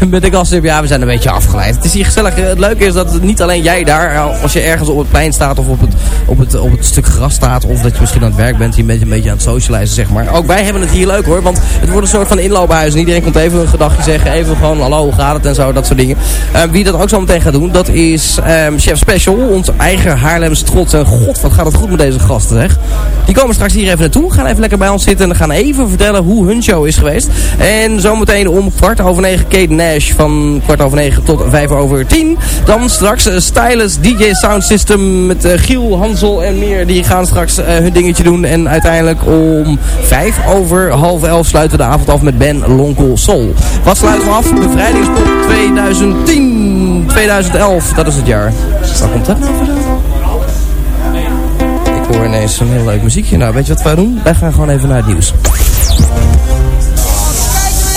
Met de gossip, ja, we zijn een beetje afgeleid. Het is hier gezellig. Het leuke is dat niet alleen jij daar, als je ergens op het plein staat of op het, op het, op het stuk gras staat, of dat je misschien aan het werk bent, bent een beetje aan het socializen, zeg maar. Ook wij hebben het hier leuk hoor, want het wordt een soort van inloophuis. En iedereen komt even een gedachtje zeggen, even gewoon hallo, hoe gaat het en zo, dat soort dingen. Uh, wie dat ook zo meteen gaat doen, dat is um, Chef Special, ons eigen Haarlems trots. En god, wat gaat het goed met deze gasten, zeg. Die komen straks hier even naartoe, gaan even lekker bij ons zitten en gaan even vertellen hoe hun show is geweest. En zometeen om kwart over negen Kate Nash van kwart over negen tot vijf over tien. Dan straks uh, Stylus DJ Sound System met uh, Giel, Hansel en meer. Die gaan straks uh, hun dingetje doen. En uiteindelijk om vijf over half elf sluiten we de avond af met Ben Lonkel Soul. Wat sluiten we af? Bevrijdingspop 2010, 2011. Dat is het jaar. Waar komt dat nou Ik hoor ineens een heel leuk muziekje. Nou, weet je wat wij doen? Wij gaan gewoon even naar het nieuws.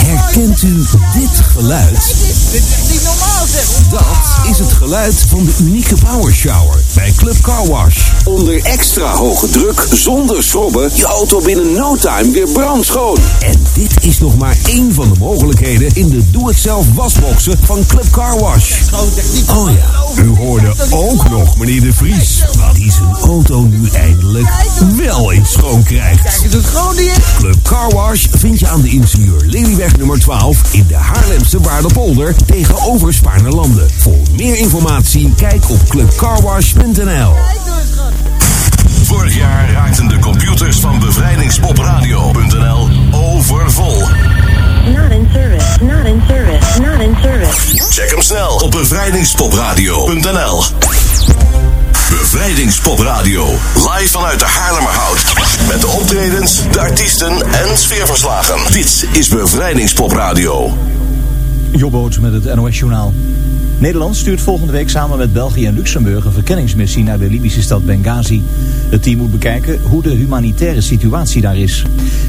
Herkent u dit geluid? Dit is niet normaal zeg! Dat is het geluid van de unieke power shower bij Club Car Wash. Onder extra hoge druk, zonder schrobben, je auto binnen no time weer brandschoon. En dit is nog maar één van de mogelijkheden in de doe-het-zelf wasboxen van Club Car Wash. Oh ja, u hoorde ook nog meneer De Vries. Die zijn auto nu eindelijk wel eens schoon krijgt. Kijk eens het schoon die is. Club Car Wash vind je aan de ingenieur Lelyweg nummer 12 in de Haarlemse Waardepolder tegenover Spaarne-Landen. Voor meer informatie kijk op clubcarwash.nl. Vorig jaar raakten de computers van bevrijdingspodradio.nl overvol. Not in service, not in service, not in service. Check hem snel op bevrijdingspopradio.nl. Bevrijdingspopradio. Live vanuit de Haarlemmerhout. Met de optredens, de artiesten en sfeerverslagen. Dit is Bevrijdingspopradio. Jobboot met het NOS-journaal. Nederland stuurt volgende week samen met België en Luxemburg een verkenningsmissie naar de Libische stad Benghazi. Het team moet bekijken hoe de humanitaire situatie daar is.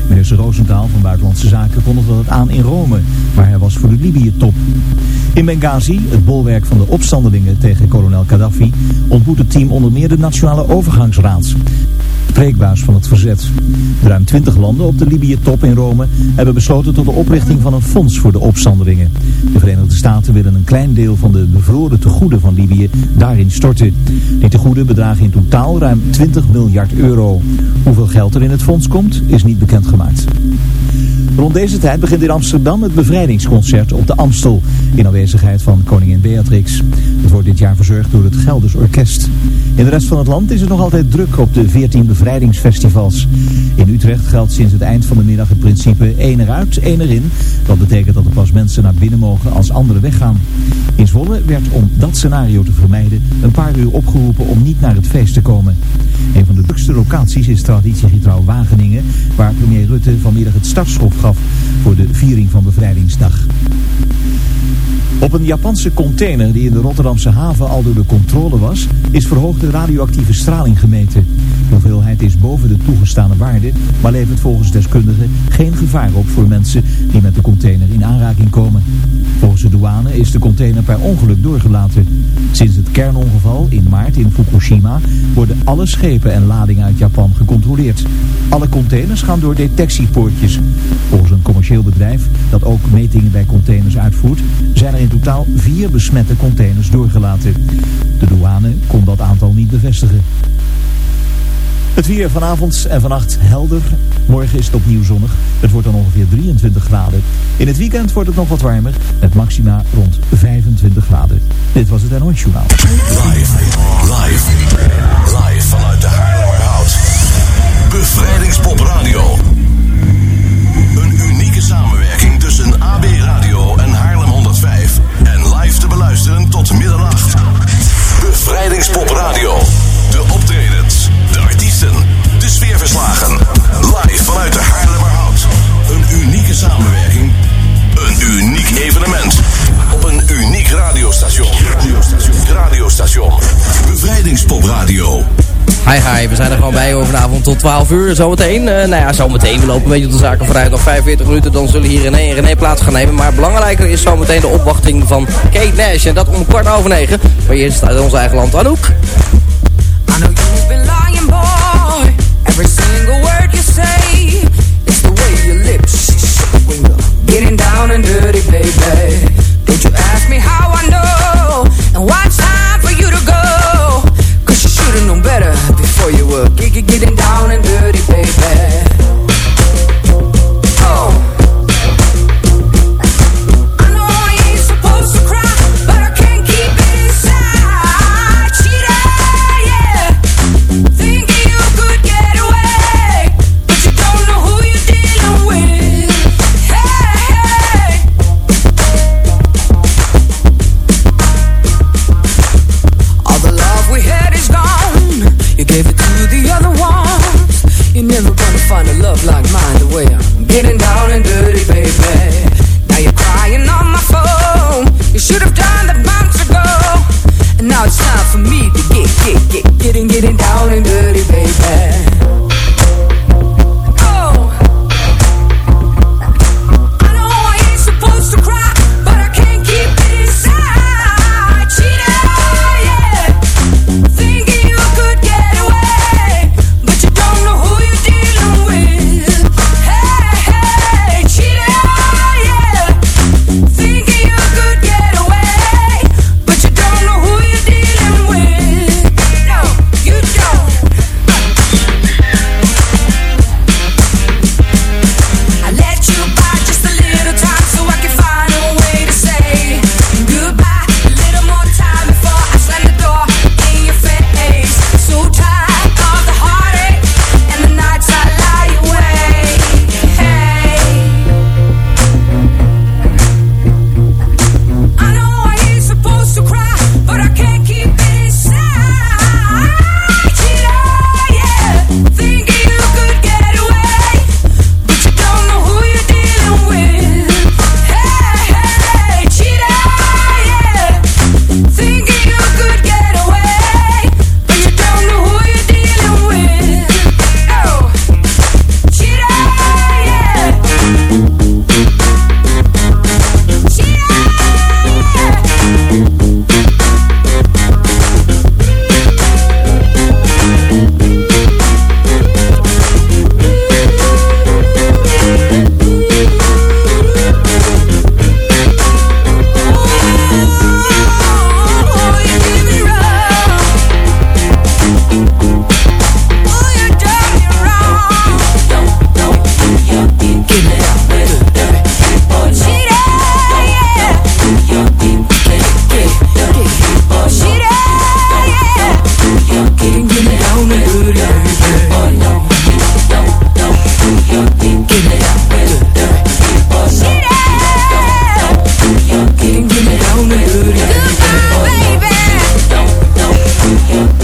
Minister Roosentaal van Buitenlandse Zaken kondigde dat aan in Rome, waar hij was voor de Libië-top. In Benghazi, het bolwerk van de opstandelingen tegen kolonel Gaddafi, ontmoet het team onder meer de Nationale Overgangsraad spreekbuis van het verzet. ruim 20 landen op de Libië-top in Rome hebben besloten tot de oprichting van een fonds voor de opstandelingen. De Verenigde Staten willen een klein deel van de bevroren tegoeden van Libië daarin storten. Die tegoeden bedragen in totaal ruim 20 miljard euro. Hoeveel geld er in het fonds komt, is niet bekendgemaakt. Rond deze tijd begint in Amsterdam het bevrijdingsconcert op de Amstel. In aanwezigheid van koningin Beatrix. Het wordt dit jaar verzorgd door het Gelders Orkest. In de rest van het land is het nog altijd druk op de 14 bevrijdingsfestivals. In Utrecht geldt sinds het eind van de middag het principe één eruit, één erin. Dat betekent dat er pas mensen naar binnen mogen als anderen weggaan. In Zwolle werd om dat scenario te vermijden een paar uur opgeroepen om niet naar het feest te komen. Een van de drukste locaties is traditiegetrouw Wageningen, waar premier Rutte vanmiddag het startschot voor de viering van Bevrijdingsdag. Op een Japanse container die in de Rotterdamse haven al door de controle was, is verhoogde radioactieve straling gemeten. De hoeveelheid is boven de toegestane waarde, maar levert volgens deskundigen geen gevaar op voor mensen die met de container in aanraking komen. Volgens de douane is de container per ongeluk doorgelaten. Sinds het kernongeval in maart in Fukushima worden alle schepen en ladingen uit Japan gecontroleerd. Alle containers gaan door detectiepoortjes. Volgens een commercieel bedrijf dat ook metingen bij containers uitvoert, zijn er in totaal vier besmette containers doorgelaten. De douane kon dat aantal niet bevestigen. Het weer vanavond en vannacht helder. Morgen is het opnieuw zonnig. Het wordt dan ongeveer 23 graden. In het weekend wordt het nog wat warmer. Met maxima rond 25 graden. Dit was het NOS Journaal. Live, live, live vanuit de Haarlemmerhout. Bevrijdingspop Radio. Gewoon bij over de avond tot 12 uur. Zometeen, uh, nou ja, zometeen. We lopen een beetje de zaken vooruit. Nog 45 minuten, dan zullen hier René en René plaats gaan nemen. Maar belangrijker is zometeen de opwachting van Kate Nash. En dat om kwart over negen. Maar eerst staat in ons eigen land Anouk. I know boy. Every single word you say. Getting down and dirty, baby. Don't you ask me how I know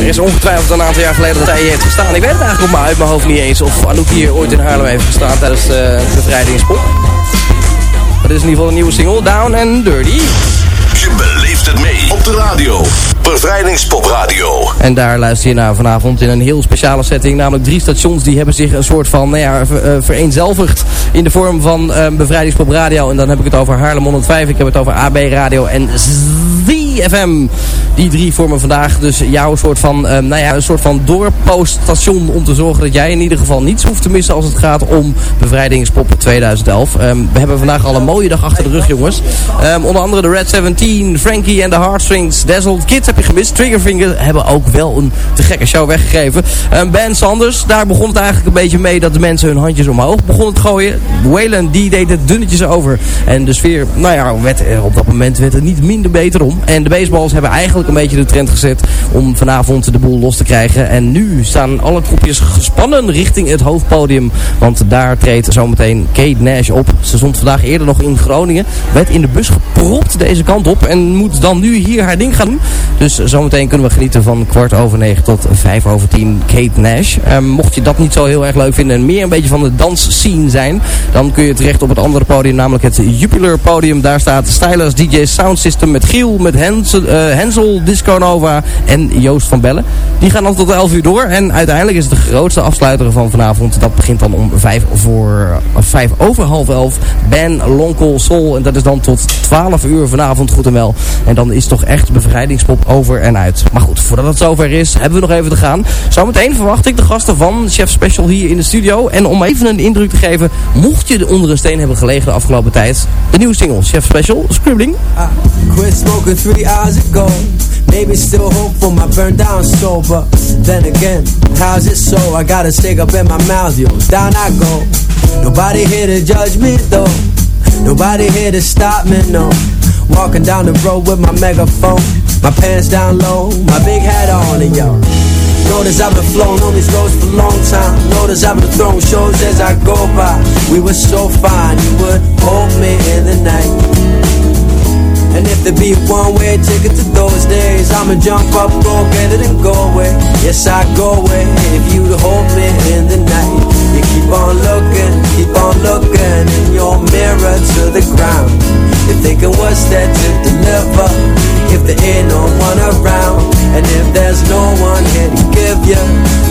Er is ongetwijfeld een aantal jaar geleden dat hij hier heeft gestaan. Ik weet het eigenlijk op maar uit mijn hoofd niet eens of Anouk hier ooit in Haarlem heeft gestaan tijdens de bevrijdingspop. Dit is in ieder geval een nieuwe single, Down and Dirty. Je beleeft het mee op de radio. Bevrijdingspop Radio. En daar luister je naar vanavond in een heel speciale setting. Namelijk drie stations die hebben zich een soort van nou ja, eh, vereenzelvigd in de vorm van eh, Bevrijdingspop Radio. En dan heb ik het over Haarlem 105, ik heb het over AB Radio en ZFM. Die drie vormen vandaag dus jouw soort van, eh, nou ja, een soort van doorpoststation om te zorgen dat jij in ieder geval niets hoeft te missen als het gaat om Bevrijdingspop 2011. Ehm, we hebben vandaag al een mooie dag achter de rug jongens. Ehm, onder andere de Red 17, Frankie and the Heartstrings, Dazzled Kids heb je gemist. Triggerfinger hebben ook wel een te gekke show weggegeven. En Ben Sanders, daar begon het eigenlijk een beetje mee dat de mensen hun handjes omhoog begonnen te gooien. Waylon, die deed het dunnetjes over. En de sfeer, nou ja, werd, er op dat moment werd het niet minder beter om. En de baseballs hebben eigenlijk een beetje de trend gezet om vanavond de boel los te krijgen. En nu staan alle groepjes gespannen richting het hoofdpodium. Want daar treedt zometeen Kate Nash op. Ze stond vandaag eerder nog in Groningen. Werd in de bus gepropt deze kant op. En moet dan nu hier haar ding gaan doen. Dus zometeen kunnen we genieten van kwart over negen tot vijf over tien Kate Nash. Ehm, mocht je dat niet zo heel erg leuk vinden en meer een beetje van de dansscene zijn. Dan kun je terecht op het andere podium. Namelijk het Jupiler podium. Daar staat Stylus DJ Sound System met Giel, met Hensel, eh, Hensel Disco Nova en Joost van Bellen. Die gaan dan tot 11 uur door. En uiteindelijk is het de grootste afsluiter van vanavond. Dat begint dan om 5 voor of 5 over half 11. Ben Lonkel Soul. En dat is dan tot 12 uur vanavond goed en wel. En dan is toch echt bevrijdingspop over en uit. Maar goed, voordat het zover is, hebben we nog even te gaan. Zometeen verwacht ik de gasten van Chef Special hier in de studio. En om even een indruk te geven, mocht je onder een steen hebben gelegen de afgelopen tijd. De nieuwe single, Chef Special, Scribbling. I quit three hours ago. Maybe still hope for my burned down soul, but then again, how's it so? I got a stick up in my mouth, yo. Down I go. Nobody here to judge me though. Nobody here to stop me, no. Walking down the road with my megaphone, my pants down low, my big hat on, and yo. Notice I've been flown on these roads for a long time. Notice I've been throwing shows as I go by. We were so fine, you would hold me in the night. And if there be a one-way ticket to those days, I'ma jump up, go get it and go away. Yes, I go away if you'd hold me in the night. You keep on looking, keep on looking in your mirror to the ground. You're thinking what's there to deliver if there ain't no one around, and if there's no one here to give you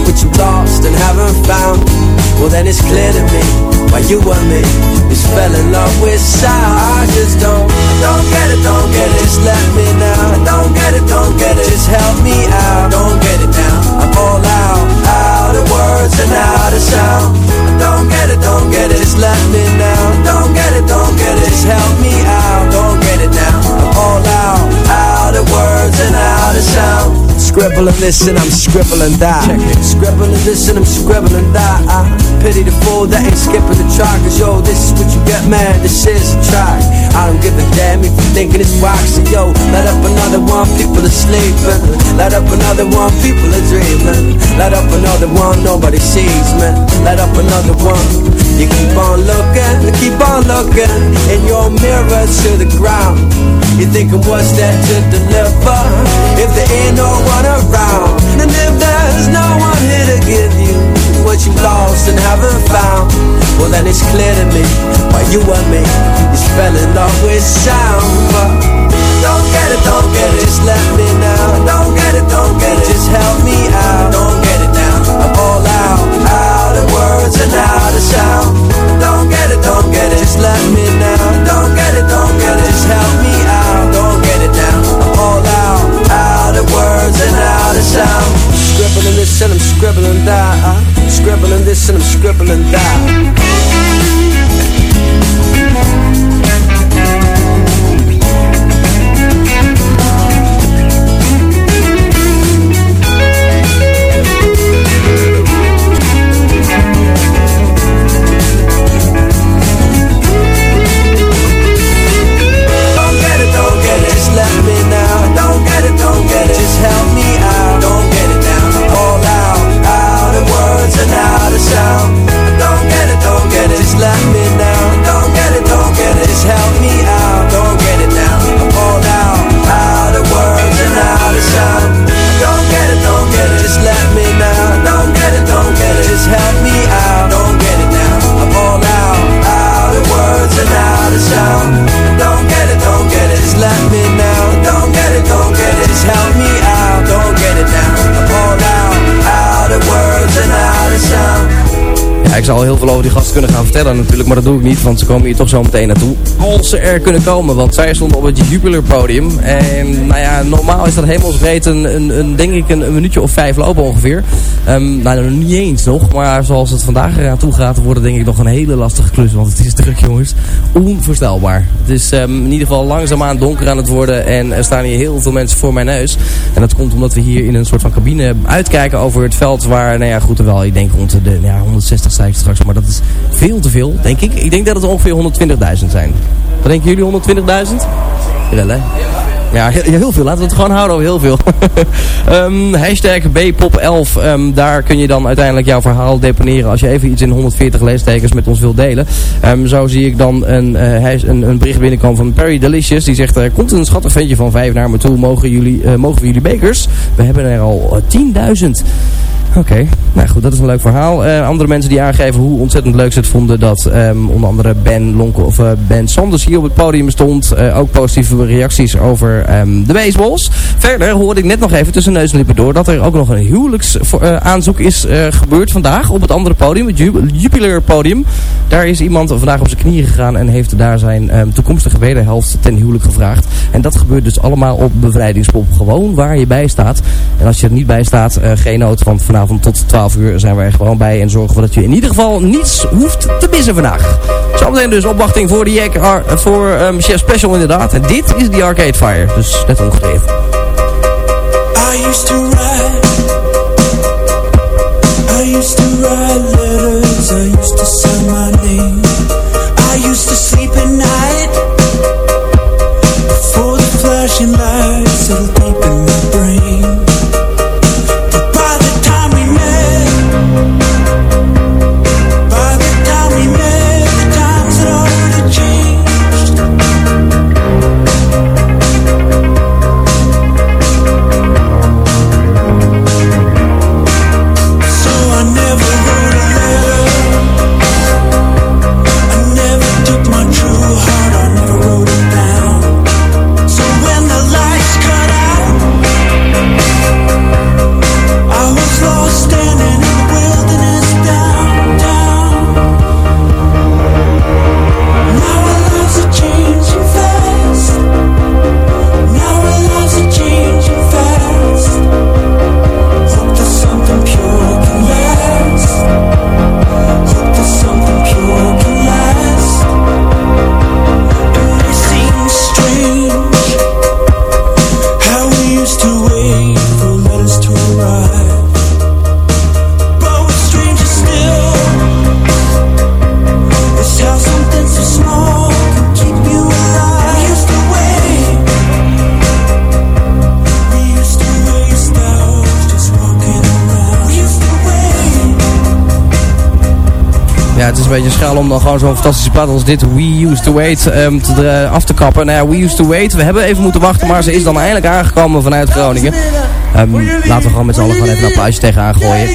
what you lost and haven't found. Well, then it's clear to me why you and me just fell in love with. I just don't, don't get it, don't get it. Just let me now. Don't get it, don't get it. Just help me out. Don't get it now. I'm all out, out of words and out of sound. Don't get it, don't get it. Just let me now. Don't get it, don't get it. Just help me out. Don't get it now. I'm all out, out of words and out of sound. Scribbling this and I'm scribbling that. Scribbling this and I'm scribbling that. I pity the fool that ain't skipping the track. Cause yo, this is what you get, man. This is a track. I don't give a damn if you thinking it's waxy, yo. Let up another one, people are sleeping. Let up another one, people are dreaming. Let up another one, nobody sees me. Let up another one. You keep on looking, keep on looking in your mirror to the ground. You're thinking, what's that to deliver? If there ain't no one around, and if there's no one here to give you what you lost and haven't found, well then it's clear to me why you and me just fell in love with sound. But don't get it, don't get it, just let me now. Don't get it, don't get it, just help me out. Don't get it now, I'm all out, out of words and out of sound. And I'm scribbling that. uh, Scribbling this and I'm scribbling that. down. Don't get it, don't get it. Just let me down. Don't get it, don't get it. Just help me out. Don't get it now. I'm all out, out of words and out of sound. Don't get it, don't get it. Just let me down. Don't get it, don't get it. Just help me out. Don't get it now. I'm all out, out of words and out of sound. Ik zou heel veel over die gasten kunnen gaan vertellen natuurlijk, maar dat doe ik niet, want ze komen hier toch zo meteen naartoe. Als ze er kunnen komen, want zij stonden op het Jupiler podium. En nou ja, normaal is dat hemelsbreed een, een, een, denk ik een, minuutje of vijf lopen ongeveer. Ehm, nou, niet eens nog, maar zoals het vandaag eraan toe gaat, wordt het denk ik nog een hele lastige klus, want het is druk jongens. Onvoorstelbaar. Het is ehm, in ieder geval langzaamaan donker aan het worden en er staan hier heel veel mensen voor mijn neus. En dat komt omdat we hier in een soort van cabine uitkijken over het veld waar, nou ja goed, wel, ik denk rond de ja, 160 straks, maar dat is veel te veel, denk ik. Ik denk dat het ongeveer 120.000 zijn. Wat denken jullie, 120.000? Jawel, hè? Ja, heel, veel. Laten we het gewoon houden over heel veel. Ehm, hashtag BPOP11. ehm, daar kun je dan uiteindelijk jouw verhaal deponeren als je even iets in 140 leestekens met ons wilt delen. Ehm, zo zie ik dan een, eh, een, een bericht binnenkomen van Perry Delicious. Die zegt, er komt een schattig ventje van 5 naar me toe. Mogen, jullie, eh, mogen we jullie bekers? We hebben er al eh, 10.000. Oké, nou goed, dat is een leuk verhaal. Eh, andere mensen die aangeven hoe ontzettend leuk ze het vonden dat ehm, onder andere Ben Lonke of eh, Ben Sanders hier op het podium stond. Eh, ook positieve reacties over ehm, de baseballs. Verder hoorde ik net nog even tussen neus en lippen door dat er ook nog een huwelijksaanzoek is gebeurd vandaag op het andere podium, het Ju- Jupiler podium. Daar is iemand vandaag op zijn knieën gegaan en heeft daar zijn ehm, toekomstige wederhelft ten huwelijk gevraagd. En dat gebeurt dus allemaal op bevrijdingspop, gewoon waar je bij staat. En als je er niet bij staat, geen nood, want vanavond tot 12 uur zijn we er gewoon bij en zorgen we dat je in ieder geval niets hoeft te missen vandaag. Zometeen dus opwachting voor de Jack, Ar- voor um, Chef Special inderdaad. En dit is die Arcade Fire, dus net ongeveer. I used to I used to letters I used to my name I used to sleep at night Before the flashing lights zo'n fantastische plaat als dit We Used To Wait ehm, te, af te kappen. Nou ja, We Used To Wait. We hebben even moeten wachten, maar ze is dan eindelijk aangekomen vanuit Groningen. Ehm, laten we gewoon met z'n allen gewoon even een applausje tegenaan gooien.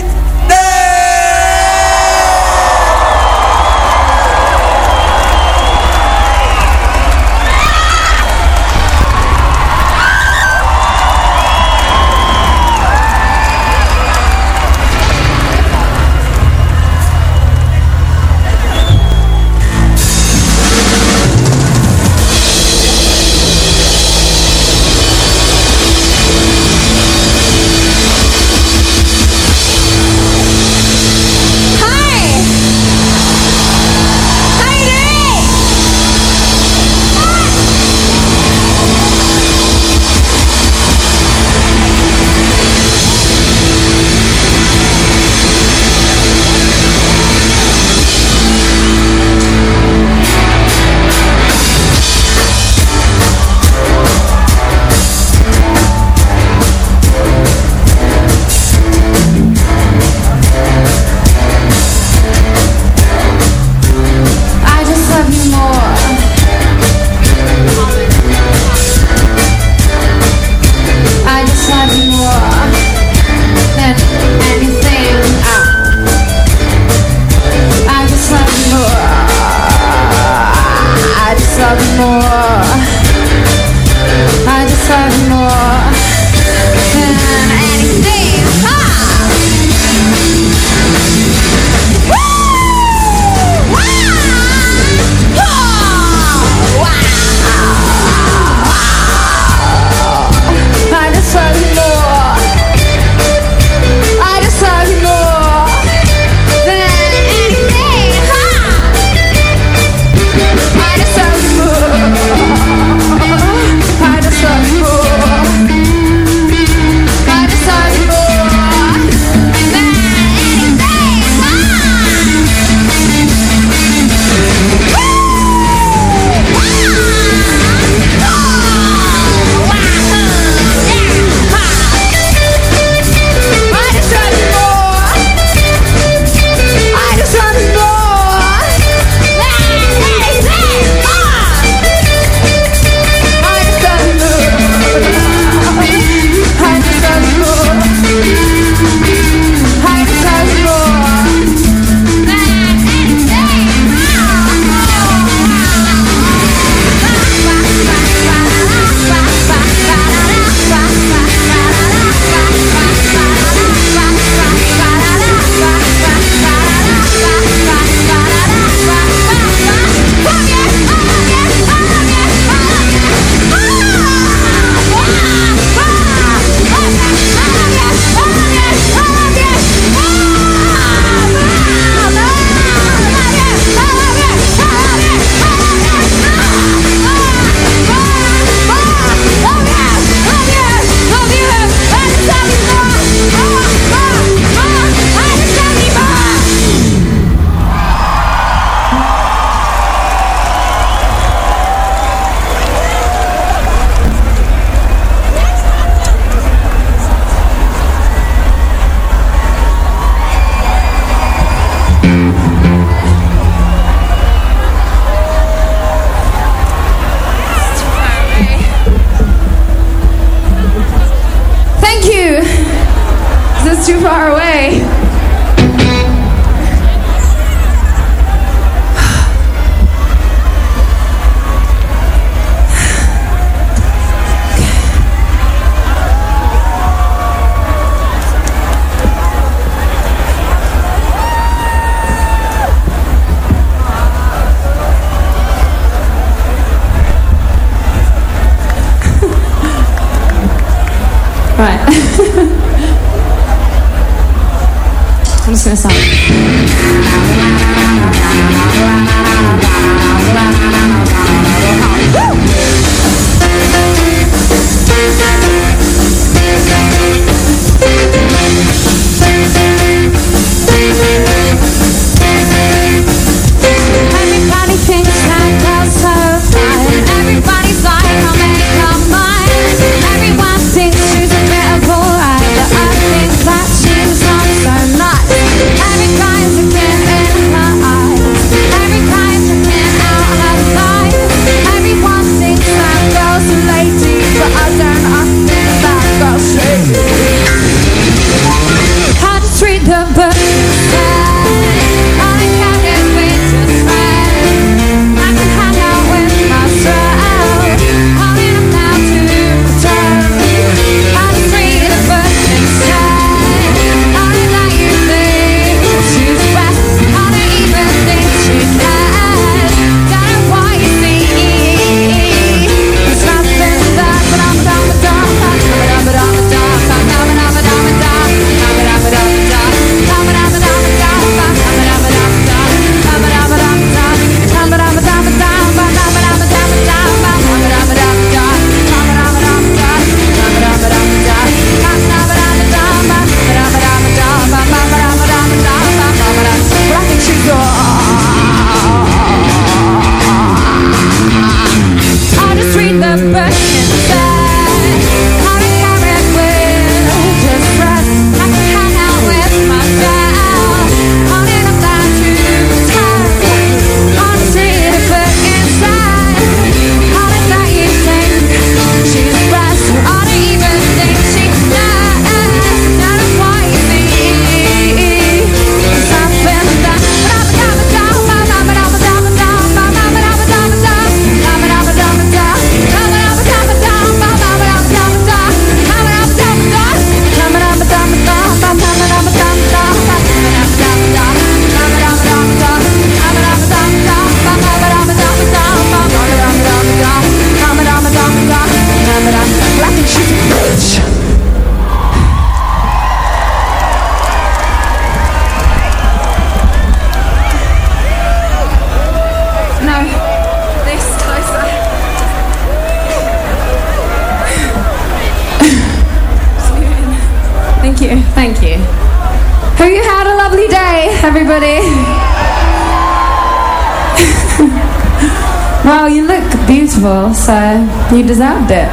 You deserved it.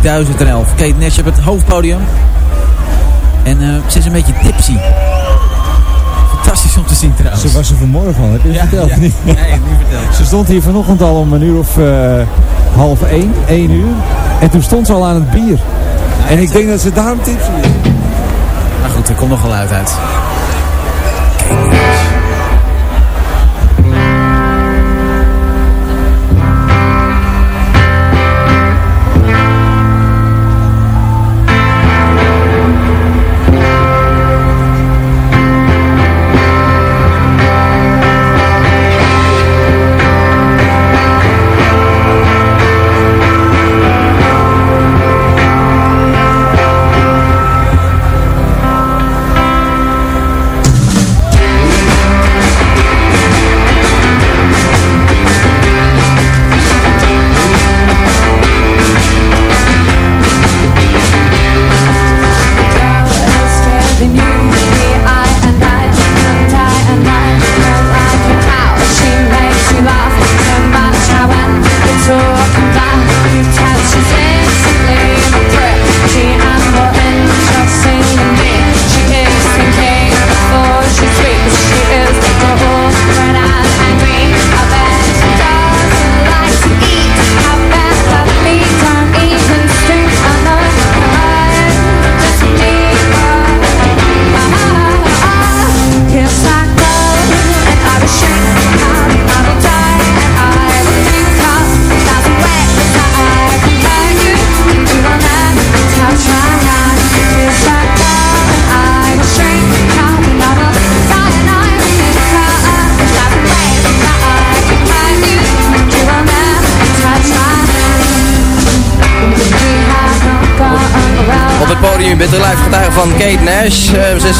2011. Kate Nash op het hoofdpodium. En eh, ze is een beetje tipsy. Fantastisch om te zien trouwens. Ze was er vanmorgen al, heb je het Ja, verteld? ja. Niet? Nee, niet verteld. Ze stond hier vanochtend al om een uur of eh, half één, één uur. En toen stond ze al aan het bier. En ik denk dat ze daarom tipsy is. Maar goed, er komt nog wel uit uit.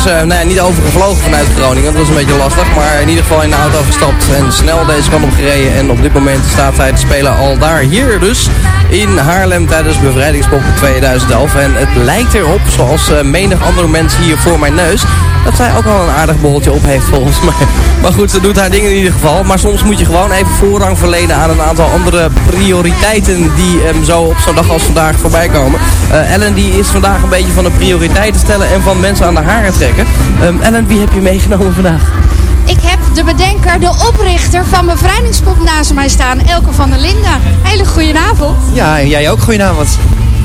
Eh, nou niet overgevlogen vanuit Groningen, dat was een beetje lastig. Maar in ieder geval in de auto gestapt en snel deze kant op gereden. En op dit moment staat zij te spelen al daar, hier dus, in Haarlem tijdens Bevrijdingspop 2011. En het lijkt erop, zoals eh, menig andere mensen hier voor mijn neus, dat zij ook al een aardig borreltje op heeft volgens mij. Maar goed, ze doet haar dingen in ieder geval. Maar soms moet je gewoon even voorrang verlenen aan een aantal andere prioriteiten die em, zo op zo'n dag als vandaag voorbij komen. Eh, Ellen die is vandaag een beetje van de prioriteiten stellen en van mensen aan de haren trekken. Ehm, Ellen, wie heb je meegenomen vandaag? Ik heb de bedenker, de oprichter van Bevrijdingspop naast mij staan, Elke van der Linden. Hele goedenavond. Ja, en jij ook goedenavond.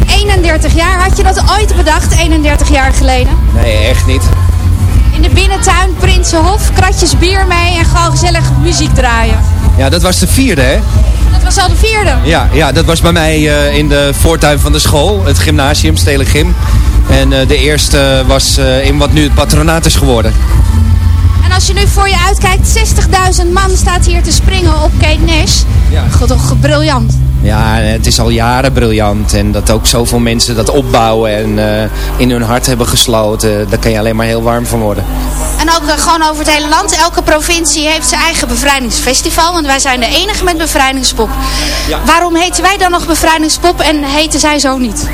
31 jaar, had je dat ooit bedacht, 31 jaar geleden? Nee, echt niet. In de binnentuin, Prinsenhof, kratjes bier mee en gewoon gezellig muziek draaien. Ja, dat was de vierde, hè? Dat was al de vierde. Ja, ja dat was bij mij eh, in de voortuin van de school, het gymnasium, Stelen Gym. En eh, de eerste was eh, in wat nu het patronaat is geworden. En als je nu voor je uitkijkt, 60.000 man staat hier te springen op Kate Nash. Ja. God, toch briljant. Ja, het is al jaren briljant. En dat ook zoveel mensen dat opbouwen en eh, in hun hart hebben gesloten. Daar kan je alleen maar heel warm van worden. En ook eh, gewoon over het hele land. Elke provincie heeft zijn eigen bevrijdingsfestival. Want wij zijn de enige met bevrijdingspop. Waarom heten wij dan nog bevrijdingspop en heten zij zo niet?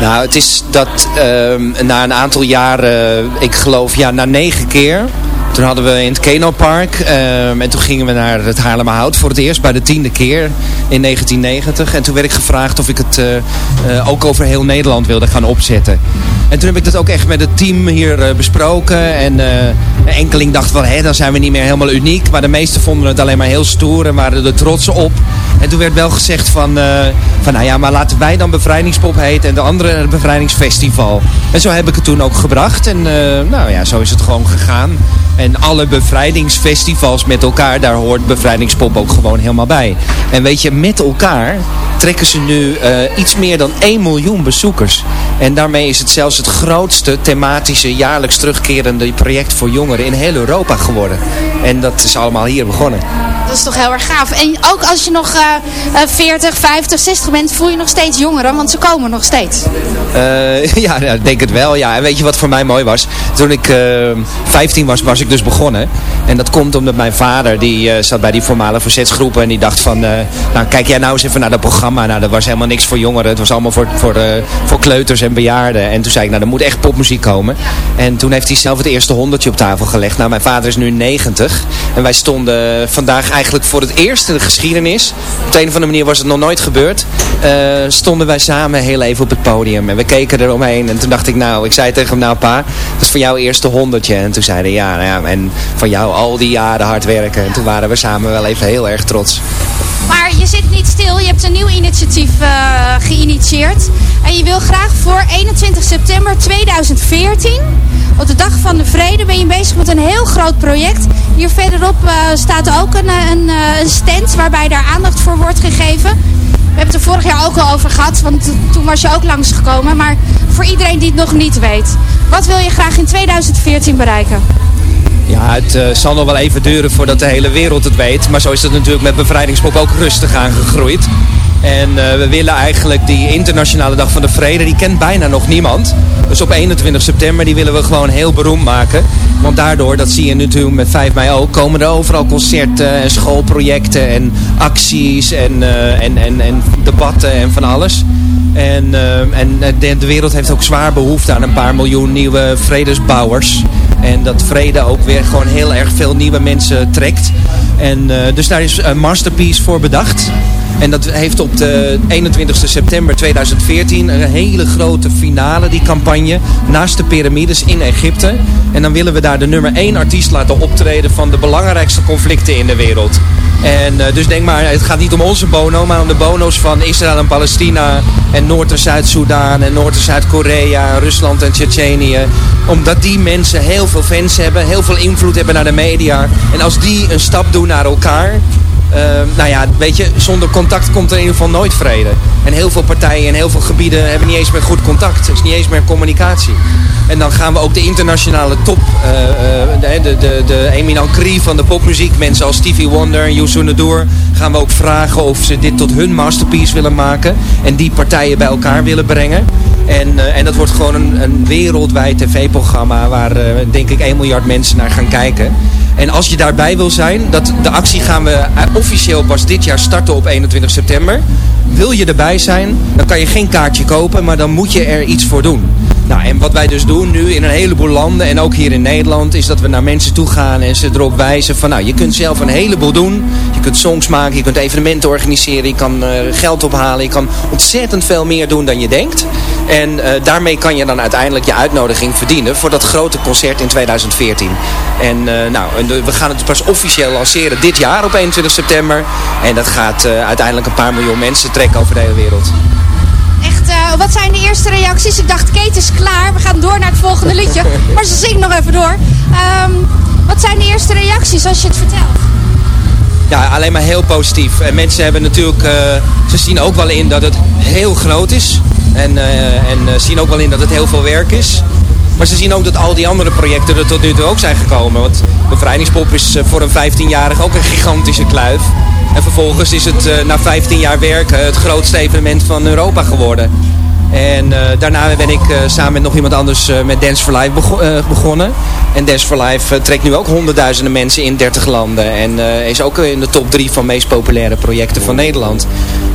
Nou, het is dat ehm, na een aantal jaren, ik geloof ja, na negen keer... Toen hadden we in het Kenopark ehm, en toen gingen we naar het Haarlemmerhout voor het eerst bij de tiende keer in 1990. En toen werd ik gevraagd of ik het eh, eh, ook over heel Nederland wilde gaan opzetten. En toen heb ik dat ook echt met het team hier eh, besproken. En een enkeling dacht wel, hé, dan zijn we niet meer helemaal uniek. Maar de meesten vonden het alleen maar heel stoer en waren er trots op. En toen werd wel gezegd van, eh, van nou ja, maar laten wij dan Bevrijdingspop heten en de andere Bevrijdingsfestival. En zo heb ik het toen ook gebracht. En eh, nou ja, zo is het gewoon gegaan. En alle bevrijdingsfestivals met elkaar, daar hoort Bevrijdingspop ook gewoon helemaal bij. En weet je, met elkaar trekken ze nu eh, iets meer dan 1 miljoen bezoekers. En daarmee is het zelfs het grootste thematische jaarlijks terugkerende project voor jongeren in heel Europa geworden. En dat is allemaal hier begonnen. Dat is toch heel erg gaaf. En ook als je nog 40, 50, 60 bent, voel je nog steeds jongeren, want ze komen nog steeds. Eh, ja, ik denk het wel. Ja. En weet je wat voor mij mooi was? Toen ik eh, 15 was, was ik dus begonnen. En dat komt omdat mijn vader, die eh, zat bij die voormalige verzetsgroepen. En die dacht van, eh, nou kijk jij nou eens even naar dat programma. Nou, dat was helemaal niks voor jongeren. Het was allemaal voor, voor, eh, voor kleuters en bejaarden. En toen zei ik, nou, er moet echt popmuziek komen. En toen heeft hij zelf het eerste honderdje op tafel gelegd. Nou, mijn vader is nu 90. En wij stonden vandaag eigenlijk voor het eerst in de geschiedenis. Op de een of andere manier was het nog nooit gebeurd. eh, stonden wij samen heel even op het podium. En we keken eromheen. En toen dacht ik, nou, ik zei tegen hem, nou pa, dat is voor jou eerste honderdje. En toen zei hij, ja, nou ja, en van jou al die jaren hard werken. En toen waren we samen wel even heel erg trots. Maar je zit niet stil. Je hebt een nieuw initiatief eh, geïnitieerd. En je wil graag voor 21 september 2014, op de dag van de vrede, ben je bezig met een heel groot project. Hier verderop eh, staat ook een, eh, een, eh, een stand waarbij daar aandacht voor wordt gegeven. We hebben het er vorig jaar ook al over gehad, want toen was je ook langsgekomen. Maar voor iedereen die het nog niet weet, wat wil je graag in 2014 bereiken? Ja, het zal nog wel even duren voordat de hele wereld het weet. Maar zo is het natuurlijk met bevrijdingspop ook rustig aangegroeid. En eh, we willen eigenlijk die internationale dag van de vrede, die kent bijna nog niemand. Dus op 21 september, die willen we gewoon heel beroemd maken. Want daardoor, dat zie je natuurlijk met 5 mei ook, komen er overal concerten en schoolprojecten en acties en, eh, en, en, en debatten en van alles. En, eh, en de, de wereld heeft ook zwaar behoefte aan een paar miljoen nieuwe vredesbouwers. En dat vrede ook weer gewoon heel erg veel nieuwe mensen trekt. En eh, dus daar is een masterpiece voor bedacht. En dat heeft op de 21 september 2014 een hele grote finale, die campagne, naast de piramides in Egypte. En dan willen we daar de nummer 1 artiest laten optreden van de belangrijkste conflicten in de wereld. En eh, dus denk maar, het gaat niet om onze bono, maar om de bono's van Israël en Palestina en Noord- en Zuid-Soedan en Noord- en Zuid-Korea, Rusland en Tsjetsjenië. Omdat die mensen heel veel fans hebben, heel veel invloed hebben naar de media. En als die een stap doen naar elkaar, eh, nou ja, weet je, zonder contact komt er in ieder geval nooit vrede. En heel veel partijen in heel veel gebieden hebben niet eens meer goed contact. Er is niet eens meer communicatie. En dan gaan we ook de internationale top, eh, eh, de, de, de crie van de popmuziek, mensen als Stevie Wonder, Youssou N'Dour, gaan we ook vragen of ze dit tot hun masterpiece willen maken. En die partijen bij elkaar willen brengen. En, eh, en dat wordt gewoon een, een wereldwijd tv-programma waar denk ik 1 miljard mensen naar gaan kijken. En als je daarbij wil zijn, dat, de actie gaan we eh, officieel pas dit jaar starten op 21 september. Wil je erbij zijn, dan kan je geen kaartje kopen, maar dan moet je er iets voor doen. Nou, en wat wij dus doen nu in een heleboel landen en ook hier in Nederland, is dat we naar mensen toe gaan en ze erop wijzen van, nou, je kunt zelf een heleboel doen. Je kunt songs maken, je kunt evenementen organiseren, je kan eh, geld ophalen, je kan ontzettend veel meer doen dan je denkt. En eh, daarmee kan je dan uiteindelijk je uitnodiging verdienen voor dat grote concert in 2014. En eh, nou, we gaan het pas officieel lanceren dit jaar op 21 september. En dat gaat uiteindelijk een paar miljoen mensen trekken over de hele wereld. Echt, eh, wat zijn de eerste reacties? Ik dacht, Kate is klaar. We gaan door naar het volgende liedje. Maar ze zingt nog even door. Ehm, wat zijn de eerste reacties als je het vertelt? Ja, alleen maar heel positief. En mensen hebben natuurlijk, eh, ze zien ook wel in dat het heel groot is. En, eh, en zien ook wel in dat het heel veel werk is. Maar ze zien ook dat al die andere projecten er tot nu toe ook zijn gekomen. Want Bevrijdingspop is voor een 15-jarige ook een gigantische kluif. En vervolgens is het eh, na 15 jaar werken het grootste evenement van Europa geworden. En eh, daarna ben ik eh, samen met nog iemand anders met Dance for Life bego- begonnen. En Dance for Life trekt nu ook honderdduizenden mensen in 30 landen. En is ook in de top 3 van meest populaire projecten van Nederland.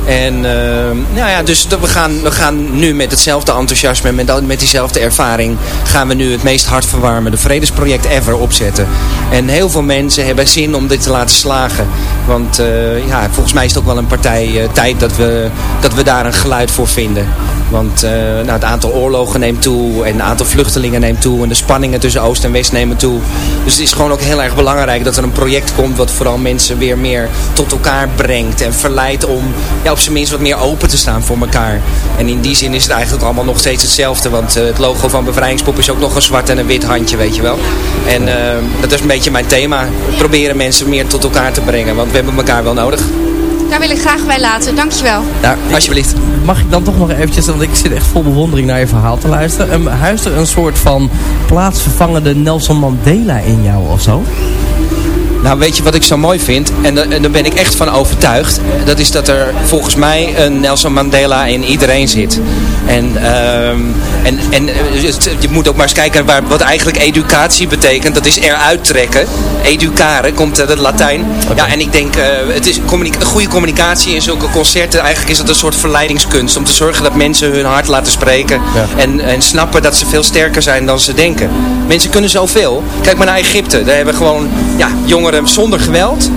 En eh, nou ja, dus we gaan, we gaan nu met hetzelfde enthousiasme en met, met diezelfde ervaring gaan we nu het meest hartverwarmende vredesproject ever opzetten. En heel veel mensen hebben zin om dit te laten slagen. Want eh, ja, volgens mij is het ook wel een partij eh, tijd dat we, dat we daar een geluid voor vinden. Want eh, nou, het aantal oorlogen neemt toe en het aantal vluchtelingen neemt toe en de spanningen tussen Oost en West nemen toe. Dus het is gewoon ook heel erg belangrijk dat er een project komt wat vooral mensen weer meer tot elkaar brengt en verleidt om op zijn minst wat meer open te staan voor elkaar. En in die zin is het eigenlijk allemaal nog steeds hetzelfde, want eh, het logo van Bevrijdingspop is ook nog een zwart en een wit handje, weet je wel. En eh, dat is een beetje mijn thema. Proberen mensen meer tot elkaar te brengen, want we hebben elkaar wel nodig. Daar wil ik graag bij laten. Dankjewel. Ja, Alsjeblieft. Mag ik dan toch nog eventjes, want ik zit echt vol bewondering naar je verhaal te luisteren. Um, huist er een soort van plaatsvervangende Nelson Mandela in jou of zo? Nou, weet je wat ik zo mooi vind? En, da- en daar ben ik echt van overtuigd. Dat is dat er volgens mij een Nelson Mandela in iedereen zit. En, ehm, en, en eh, je moet ook maar eens kijken waar, wat eigenlijk educatie betekent. Dat is eruit trekken. Educare komt uit het Latijn. Ja, en ik denk, eh, het is communica- een goede communicatie in zulke concerten. Eigenlijk is het een soort verleidingskunst. Om te zorgen dat mensen hun hart laten spreken. En, en snappen dat ze veel sterker zijn dan ze denken. Mensen kunnen zoveel. Kijk maar naar Egypte. Daar hebben gewoon ja, jongeren zonder geweld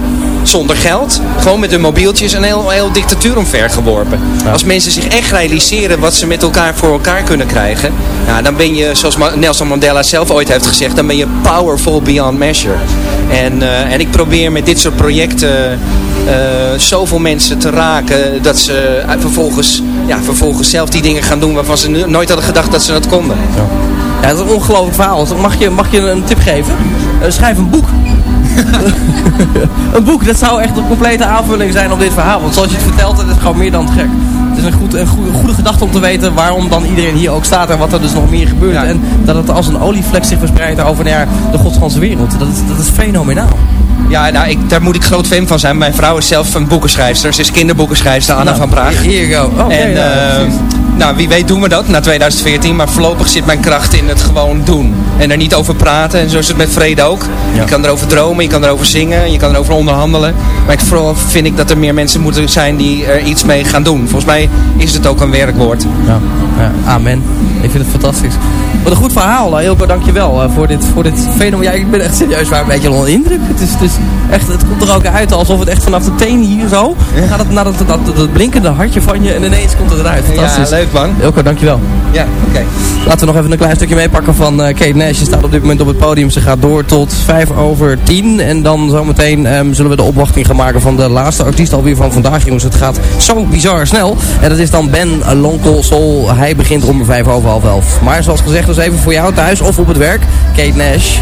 zonder geld, gewoon met hun mobieltjes een heel, heel dictatuur omvergeworpen. Als mensen zich echt realiseren wat ze met elkaar voor elkaar kunnen krijgen, ja, dan ben je, zoals Nelson Mandela zelf ooit heeft gezegd, dan ben je powerful beyond measure. En, eh, en ik probeer met dit soort projecten eh, zoveel mensen te raken dat ze eh, vervolgens, ja, vervolgens zelf die dingen gaan doen waarvan ze nooit hadden gedacht dat ze dat konden. Ja, dat is een ongelooflijk verhaal. Mag je, mag je een tip geven? Schrijf een boek. een boek, dat zou echt een complete aanvulling zijn op dit verhaal. Want zoals je het vertelt, het is gewoon meer dan gek. Het is een, goed, een goede, goede gedachte om te weten waarom dan iedereen hier ook staat en wat er dus nog meer gebeurt. En dat het als een olievlek zich verspreidt over ja, de godsganse wereld. Dat is, dat is fenomenaal. Ja, nou, ik, daar moet ik groot fan van zijn. Mijn vrouw is zelf een boekenschrijfster. Ze is kinderboekenschrijfster, Anna Nou, van Praag. here you go. Oké, en, ja, eh. Nou, wie weet doen we dat na 2014. Maar voorlopig zit mijn kracht in het gewoon doen. En er niet over praten. En zo is het met vrede ook. Je kan erover dromen, je kan erover zingen, je kan erover onderhandelen. Maar ik, vooral vind ik dat er meer mensen moeten zijn die er iets mee gaan doen. Volgens mij is het ook een werkwoord. Ja, ja, amen. Ik vind het fantastisch. Wat een goed verhaal, Ilko, dankjewel uh, voor, dit, voor dit fenomeen. Ja, ik ben echt serieus waar een beetje onder de indruk. Het, is, is echt, het komt er ook uit alsof het echt vanaf de teen hier zo... Gaat het naar dat, dat, dat, blinkende hartje van je en ineens komt het eruit. Fantastisch. Ja, leuk man. Ilko, dankjewel. Ja, oké. Laten we nog even een klein stukje meepakken van uh, Kate Nash. Ze staat op dit moment op het podium. Ze gaat door tot 5 over 10. En dan zometeen um, zullen we de opwachting gaan maken van de laatste artiest alweer van vandaag. Jongens, het gaat zo bizar snel. En dat is dan Ben Lonkel Sol. Hij begint om 5 over half 11. Maar zoals gezegd, dus even voor jou thuis of op het werk. Kate Nash.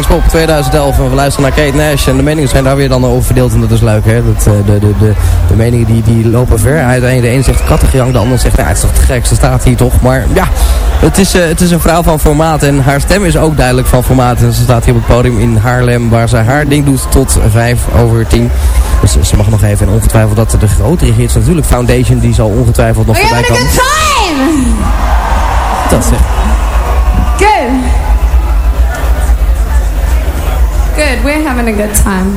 Bevrijdingspop 2011. En we luisteren naar Kate Nash. En de meningen zijn daar weer dan over verdeeld. En dat is leuk, hè. Dat, eh, de, de, de, de meningen die, die lopen ver. Uiteindelijk de ene zegt kattengejank, de ander zegt, nou, het is toch te gek. Ze staat hier toch. Maar ja, het is, eh, het is een vrouw van formaat. En haar stem is ook duidelijk van formaat. En ze staat hier op het podium in Haarlem. Waar ze haar ding doet tot 5 over 10. Dus ze mag nog even. En ongetwijfeld dat de grotere hits natuurlijk. Foundation, die zal ongetwijfeld nog voorbij komen. time? Dat zegt. Good. Good, we're having a good time.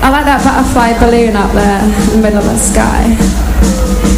I like that butterfly balloon up there in the middle of the sky.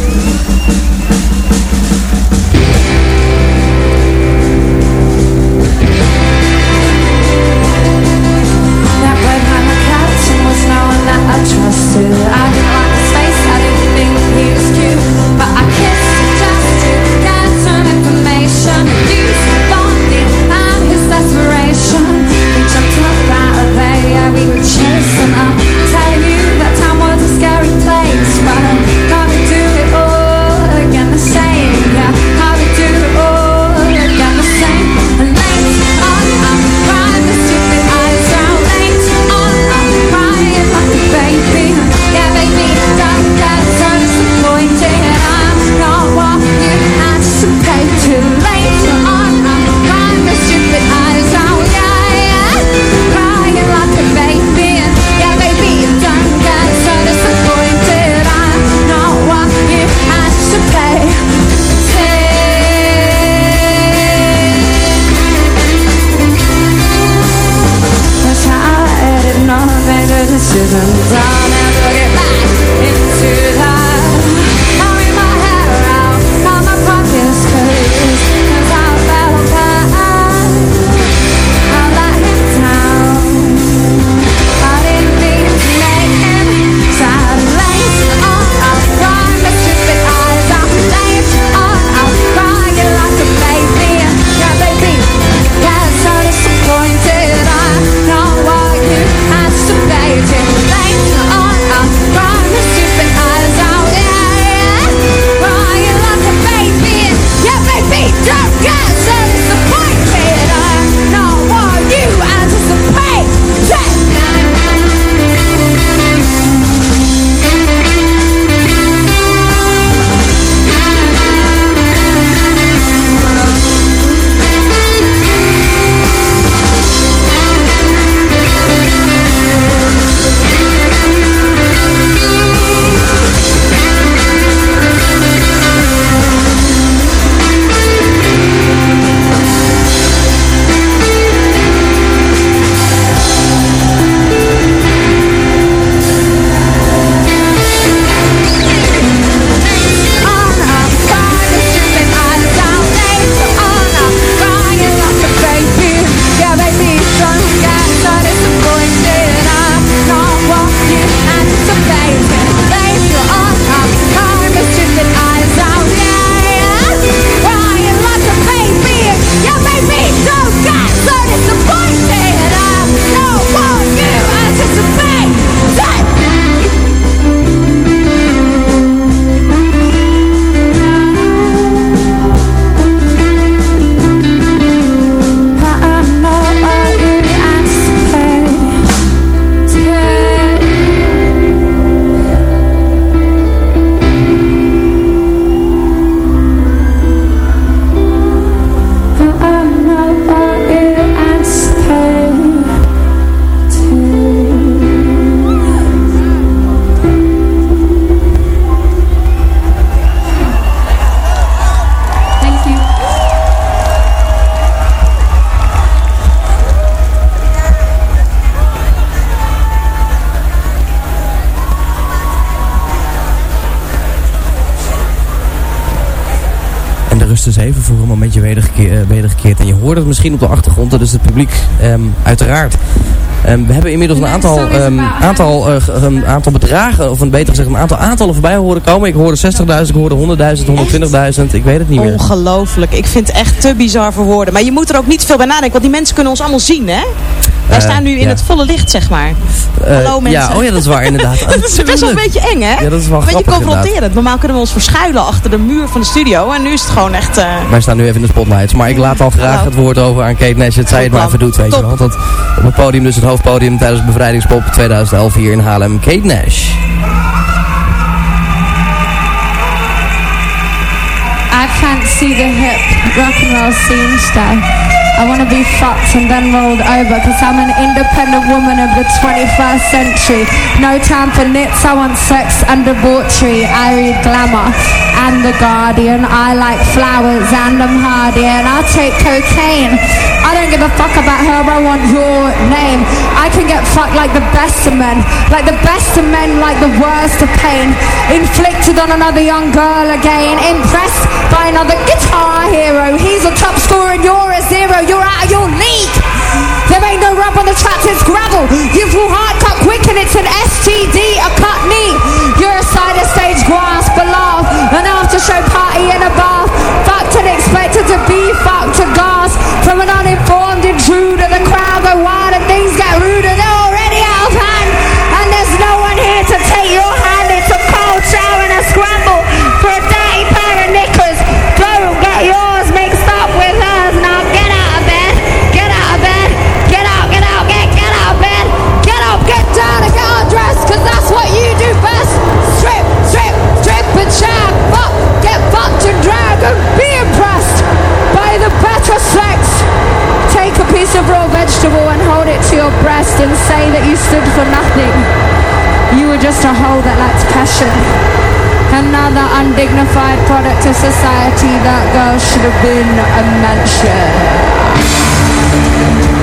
Hoort het misschien op de achtergrond, dat is het publiek ehm, uiteraard. Ehm, we hebben inmiddels een aantal, ehm, aantal, eh, een aantal bedragen, of een beter gezegd een aantal aantallen voorbij horen komen. Ik hoorde 60.000, ik hoorde 100.000, 120.000, ik weet het niet meer. Ongelooflijk. Ik vind het echt te bizar voor woorden. Maar je moet er ook niet veel bij nadenken, want die mensen kunnen ons allemaal zien, hè? Wij staan eh, nu in het volle licht, zeg maar. Eh, Hallo mensen. Ja, oh ja, dat is waar inderdaad. Ah, dat is best wel een beetje eng, hè? Ja, dat is wel een beetje confronterend. Normaal kunnen we ons verschuilen achter de muur van de studio. En nu is het gewoon echt... Eh, Wij staan nu even in de spotlights. Maar ik laat al graag het woord over aan Kate Nash. Het Zij het maar even doet, weet je wel. Want op het podium, dus het hoofdpodium tijdens Bevrijdingspop 2011 hier in Haarlem. Kate Nash. I fancy the hip rock and roll scene. I want to be fucked and then rolled over Cause I'm an independent woman of the 21st century. No time for nits, I want sex and debauchery. I read Glamour and The Guardian. I like flowers and I'm hardy And I take cocaine. I don't give a fuck about her, I want your name. I can get fucked like the best of men Like the best of men, like the worst of pain. Inflicted on another young girl again Impressed by another guitar hero. He's a top scorer and you're a zero you're out of your league. There ain't no rub on the tracks, it's gravel. You've hard cut quick and it's an STD, a cut knee. You're a side of stage grass for laugh, an after show party in a bath. Fucked and expected to be fucked to gas from an uninformed. And say that you stood for nothing. You were just a hole that lacked passion. Another undignified product of society. That girl should have been a mansion.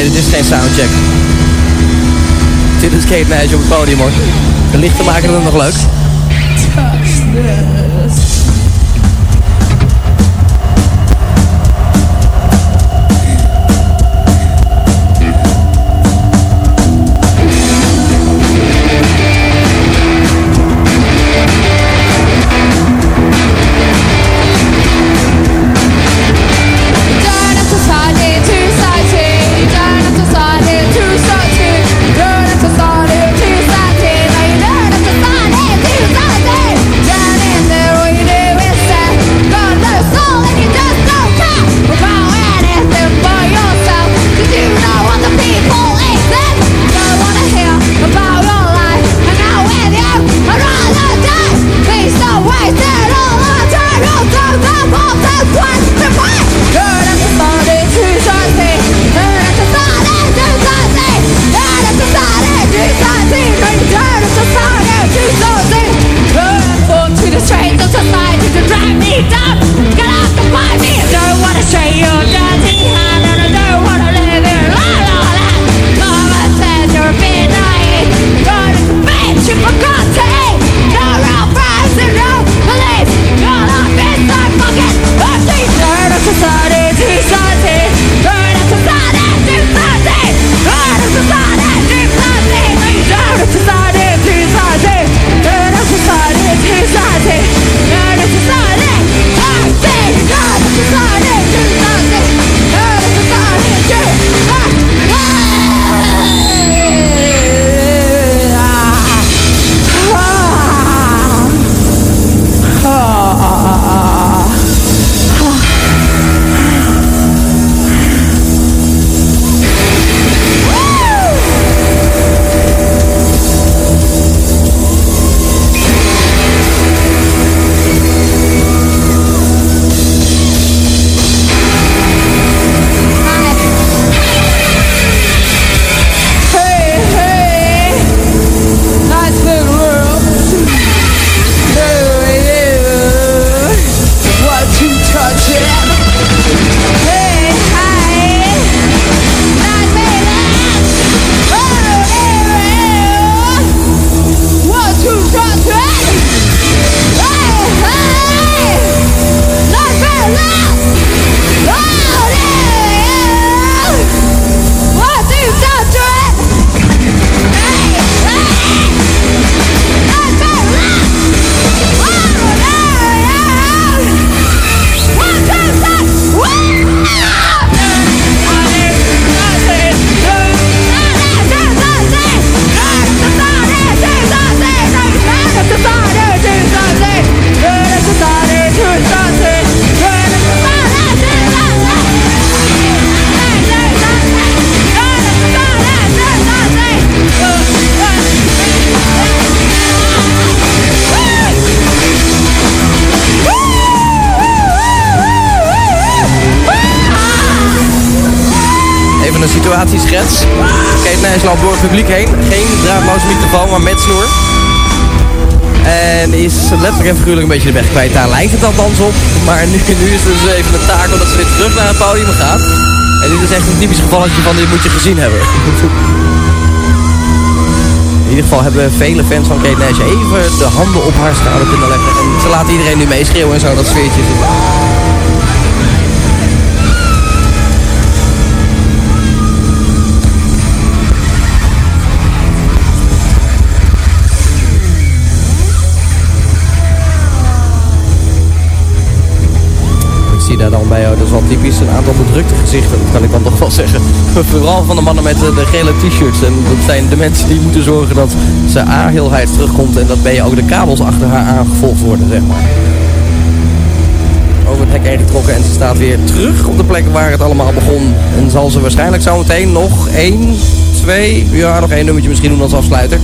Nee, dit is geen soundcheck. Dit is Kate Nash op het podium hoor. De lichten maken het nog leuk. Kate Nash loopt door het publiek heen. Geen draadloze microfoon, maar met snoer. En is letterlijk en figuurlijk een beetje de weg kwijt. Daar lijkt het althans op. Maar nu, is het dus even een taak omdat ze weer terug naar het podium gaat. En dit is echt een typisch gevalletje van dit moet je gezien hebben. In ieder geval hebben vele fans van Kate Nash even de handen op haar schouder kunnen leggen. En ze laten iedereen nu meeschreeuwen en zo, dat sfeertje. Ik wel typisch een aantal bedrukte gezichten, dat kan ik dan toch wel zeggen. Vooral van de mannen met de, de gele t-shirts. En dat zijn de mensen die moeten zorgen dat ze A-heelheid terugkomt en dat bij ook de kabels achter haar aangevolgd worden, zeg maar. Over het hek heen getrokken en ze staat weer terug op de plek waar het allemaal begon. En zal ze waarschijnlijk zo meteen nog één, twee, ja nog één nummertje misschien doen als afsluiter.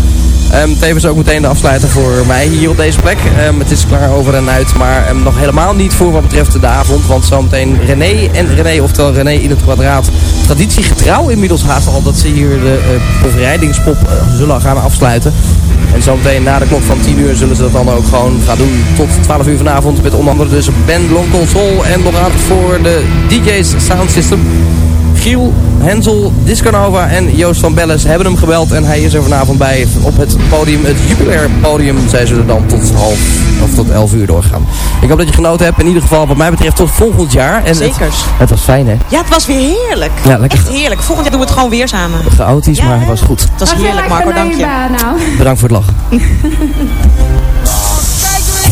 Ehm, tevens ook meteen de afsluiter voor mij hier op deze plek. Ehm, het is klaar over en uit, maar ehm, nog helemaal niet voor wat betreft de avond. Want zometeen René en René, oftewel René in het kwadraat. Traditiegetrouw inmiddels haast al dat ze hier de uh, bevrijdingspop eh, zullen gaan afsluiten. En zometeen na de klok van 10 uur zullen ze dat dan ook gewoon gaan doen tot 12 uur vanavond. Met onder andere dus Ben Long Console en nog voor de DJ's Sound System. Giel, Hensel, Discanova en Joost van Belles hebben hem gebeld. En hij is er vanavond bij op het podium, het jubilair podium. Zij zullen dan tot half of tot 11 uur doorgaan. Ik hoop dat je genoten hebt. In ieder geval wat mij betreft tot volgend jaar. En Zeker. Het, het was fijn hè? Ja, het was weer heerlijk. Ja, lekker. Echt heerlijk. Volgend jaar doen we het gewoon weer samen. Chaotisch, maar het was goed. Het was heerlijk, Marco. Dank je. nou? Bedankt voor het lachen.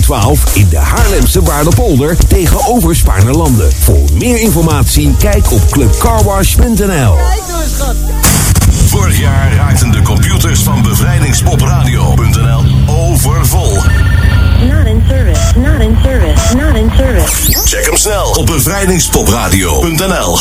12 in de Haarlemse Waardepolder tegenover Spaarnerlanden. Voor meer informatie kijk op clubcarwash.nl. Vorig jaar raakten de computers van bevrijdingspopradio.nl overvol. Not in service. Not in service. Not in service. Check hem snel op bevrijdingspopradio.nl.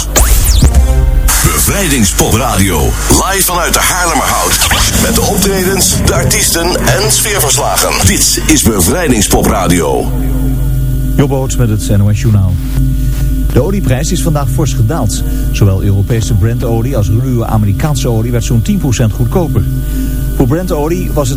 Bevrijdingspop-radio. Live vanuit de Haarlemmerhout. Met de optredens, de artiesten en sfeerverslagen. Dit is Bevrijdingspop-radio. Jobboot met het NOS Journaal. De olieprijs is vandaag fors gedaald. Zowel Europese Brent-olie als ruwe Amerikaanse olie werd zo'n 10% goedkoper. Voor Brent-olie was het